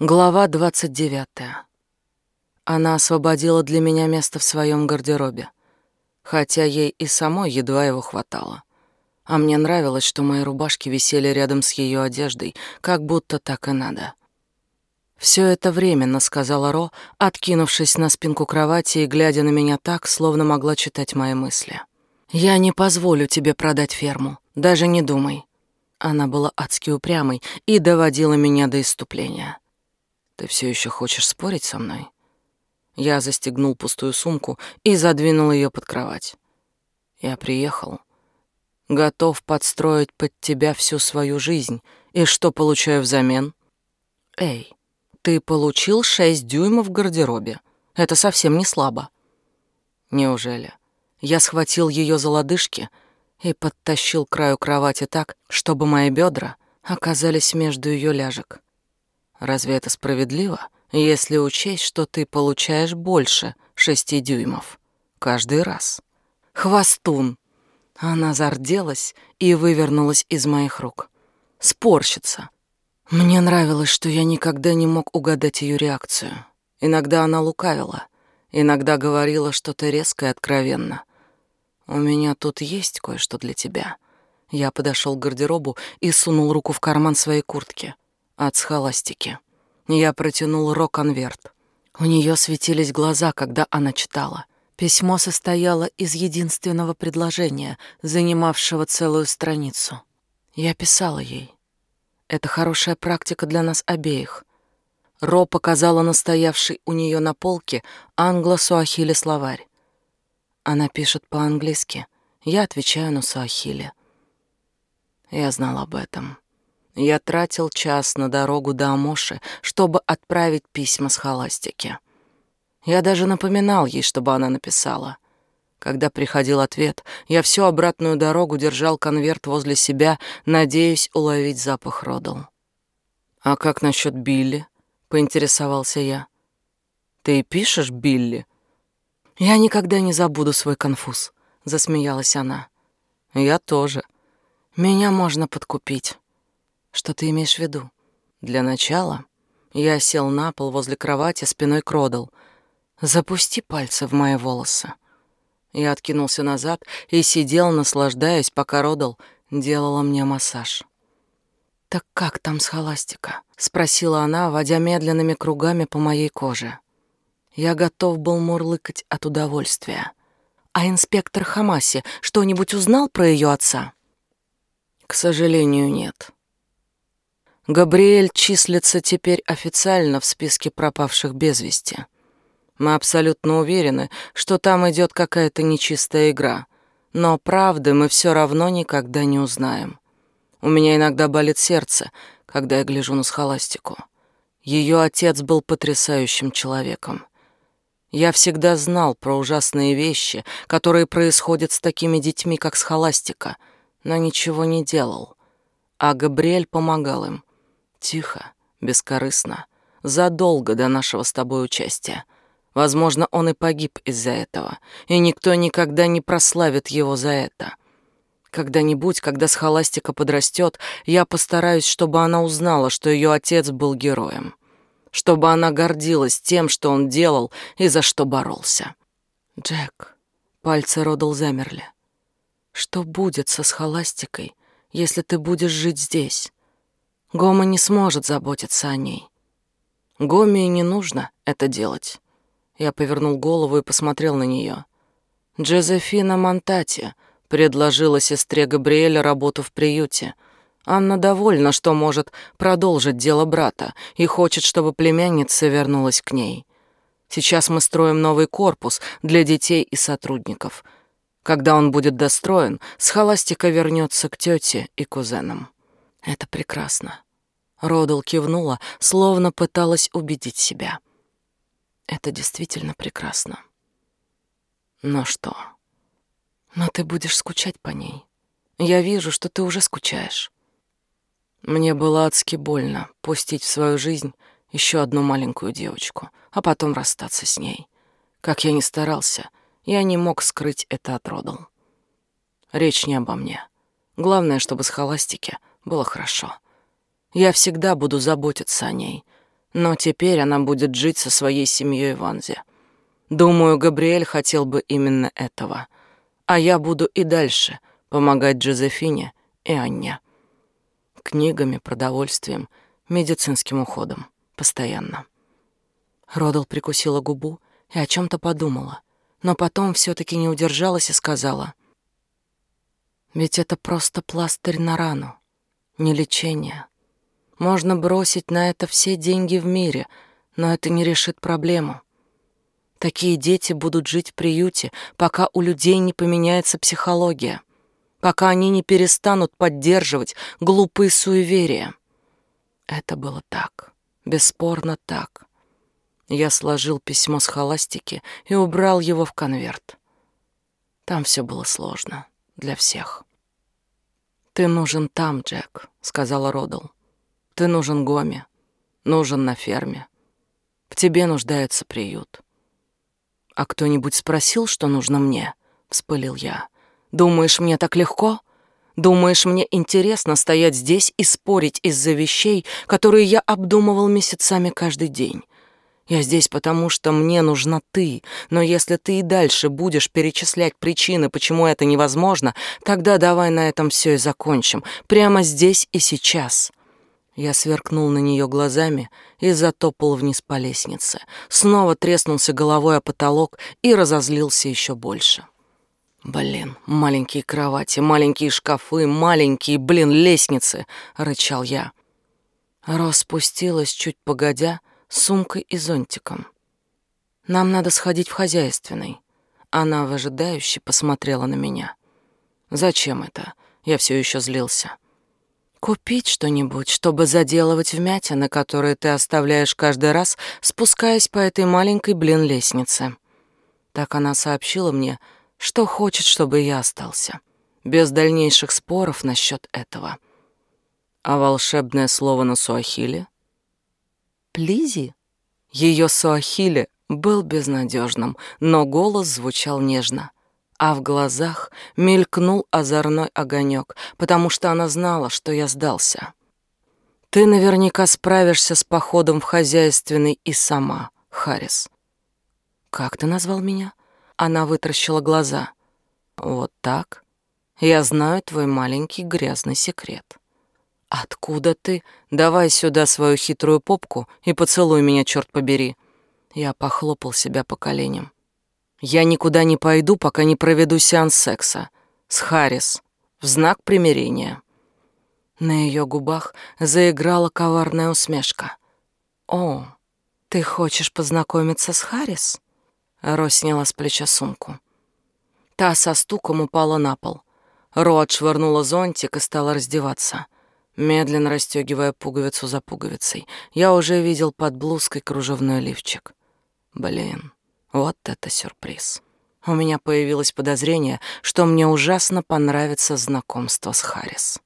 Глава 29. Она освободила для меня место в своем гардеробе, хотя ей и самой едва его хватало. А мне нравилось, что мои рубашки висели рядом с ее одеждой, как будто так и надо. Все это временно, сказала Ро, откинувшись на спинку кровати и глядя на меня так, словно могла читать мои мысли. Я не позволю тебе продать ферму, даже не думай. Она была адски упрямой и доводила меня до иступления. Ты все еще хочешь спорить со мной? Я застегнул пустую сумку и задвинул ее под кровать. Я приехал. Готов подстроить под тебя всю свою жизнь. И что получаю взамен? Эй, ты получил шесть дюймов в гардеробе. Это совсем не слабо. Неужели? Я схватил ее за лодыжки и подтащил к краю кровати так, чтобы мои бедра оказались между ее ляжек. Разве это справедливо, если учесть, что ты получаешь больше шести дюймов каждый раз? Хвостун! Она зарделась и вывернулась из моих рук. Спорщица. Мне нравилось, что я никогда не мог угадать ее реакцию. Иногда она лукавила, иногда говорила что-то резко и откровенно. «У меня тут есть кое-что для тебя». Я подошел к гардеробу и сунул руку в карман своей куртки — от схоластики. Я протянул Ро-конверт. У нее светились глаза, когда она читала. Письмо состояло из единственного предложения, занимавшего целую страницу. Я писала ей. Это хорошая практика для нас обеих. Ро показала настоявший у нее на полке англо-суахили словарь. Она пишет по-английски. Я отвечаю на суахили. Я знал об этом. Я тратил час на дорогу до Амоши, чтобы отправить письма с холастики. Я даже напоминал ей, чтобы она написала. Когда приходил ответ, я всю обратную дорогу держал конверт возле себя, надеясь уловить запах родал. «А как насчет Билли?» — поинтересовался я. «Ты пишешь Билли?» «Я никогда не забуду свой конфуз», — засмеялась она. «Я тоже. Меня можно подкупить». Что ты имеешь в виду? Для начала я сел на пол возле кровати спиной к Родал. Запусти пальцы в мои волосы. Я откинулся назад и сидел, наслаждаясь, пока Родал делала мне массаж. «Так как там с холастика?» — спросила она, водя медленными кругами по моей коже. Я готов был мурлыкать от удовольствия. «А инспектор Хамаси что-нибудь узнал про ее отца?» «К сожалению, нет. Габриэль числится теперь официально в списке пропавших без вести. Мы абсолютно уверены, что там идет какая-то нечистая игра, но правды мы все равно никогда не узнаем. У меня иногда болит сердце, когда я гляжу на схоластику. Ее отец был потрясающим человеком. Я всегда знал про ужасные вещи, которые происходят с такими детьми, как схоластика, но ничего не делал. А Габриэль помогал им — Тихо, бескорыстно, задолго до нашего с тобой участия. Возможно, он и погиб из-за этого, и никто никогда не прославит его за это. Когда-нибудь, когда схоластика подрастет, я постараюсь, чтобы она узнала, что ее отец был героем, чтобы она гордилась тем, что он делал и за что боролся. Джек, пальцы Родал замерли. Что будет со схоластикой, если ты будешь жить здесь? Гома не сможет заботиться о ней. Гоме не нужно это делать. Я повернул голову и посмотрел на нее. Джозефина Монтати предложила сестре Габриэля работу в приюте. Анна довольна, что может продолжить дело брата и хочет, чтобы племянница вернулась к ней. Сейчас мы строим новый корпус для детей и сотрудников. Когда он будет достроен, схоластика вернется к тете и кузенам. Это прекрасно. Родал кивнула, словно пыталась убедить себя. Это действительно прекрасно. Но что? Но ты будешь скучать по ней. Я вижу, что ты уже скучаешь. Мне было адски больно пустить в свою жизнь еще одну маленькую девочку, а потом расстаться с ней. Как я ни старался, я не мог скрыть это от Родал. Речь не обо мне. Главное, чтобы с холастики было хорошо. Я всегда буду заботиться о ней. Но теперь она будет жить со своей семьей в Анзе. Думаю, Габриэль хотел бы именно этого. А я буду и дальше помогать Джозефине и Анне. Книгами, продовольствием, медицинским уходом. Постоянно. Родал прикусила губу и о чем то подумала, но потом все таки не удержалась и сказала. «Ведь это просто пластырь на рану, не лечение. Можно бросить на это все деньги в мире, но это не решит проблему. Такие дети будут жить в приюте, пока у людей не поменяется психология, пока они не перестанут поддерживать глупые суеверия. Это было так, бесспорно так. Я сложил письмо с холастики и убрал его в конверт. Там все было сложно для всех. «Ты нужен там, Джек», — сказала Родал. «Ты нужен Гоме, нужен на ферме. В тебе нуждается приют». «А кто-нибудь спросил, что нужно мне?» — вспылил я. «Думаешь, мне так легко? Думаешь, мне интересно стоять здесь и спорить из-за вещей, которые я обдумывал месяцами каждый день?» Я здесь потому, что мне нужна ты, но если ты и дальше будешь перечислять причины, почему это невозможно, тогда давай на этом все и закончим, прямо здесь и сейчас. Я сверкнул на нее глазами и затопал вниз по лестнице. Снова треснулся головой о потолок и разозлился еще больше. «Блин, маленькие кровати, маленькие шкафы, маленькие, блин, лестницы!» — рычал я. Рос спустилась чуть погодя, сумкой и зонтиком. Нам надо сходить в хозяйственный. Она выжидающе посмотрела на меня. Зачем это? Я все еще злился. Купить что-нибудь, чтобы заделывать вмятины, которые ты оставляешь каждый раз, спускаясь по этой маленькой, блин, лестнице. Так она сообщила мне, что хочет, чтобы я остался. Без дальнейших споров насчет этого. А волшебное слово на суахиле — Лизи? Ее суахили был безнадежным, но голос звучал нежно, а в глазах мелькнул озорной огонек, потому что она знала, что я сдался. Ты наверняка справишься с походом в хозяйственный и сама, Харрис. Как ты назвал меня? Она вытращила глаза. Вот так. Я знаю твой маленький грязный секрет. «Откуда ты? Давай сюда свою хитрую попку и поцелуй меня, черт побери!» Я похлопал себя по коленям. «Я никуда не пойду, пока не проведу сеанс секса. С Харрис. В знак примирения». На ее губах заиграла коварная усмешка. «О, ты хочешь познакомиться с Харрис?» Ро сняла с плеча сумку. Та со стуком упала на пол. Ро отшвырнула зонтик и стала раздеваться — медленно расстегивая пуговицу за пуговицей. Я уже видел под блузкой кружевной лифчик. Блин, вот это сюрприз. У меня появилось подозрение, что мне ужасно понравится знакомство с Харрис.